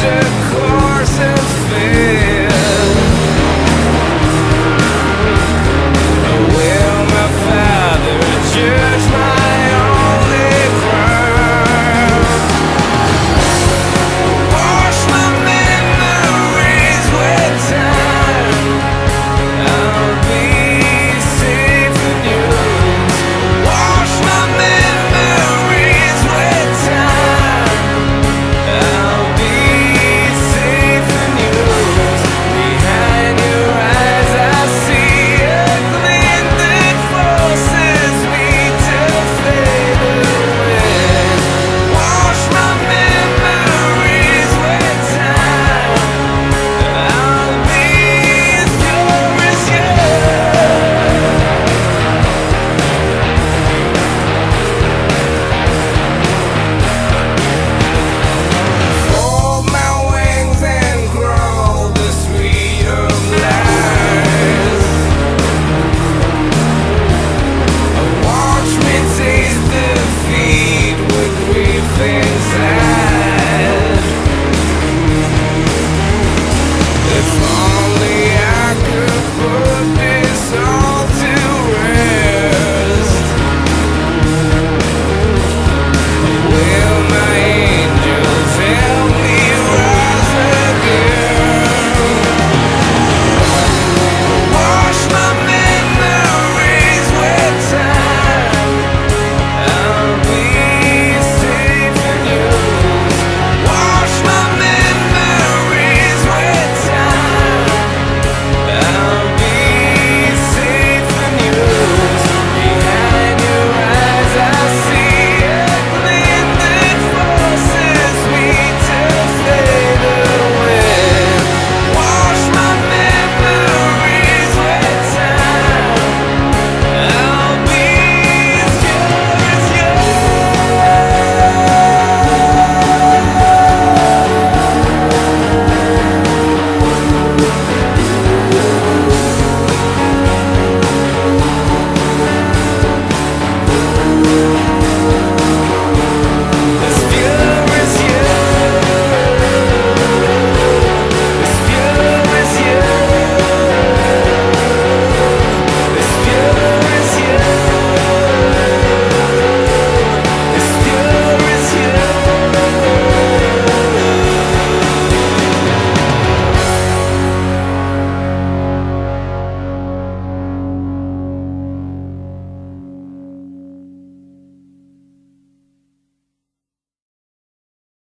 course and fail.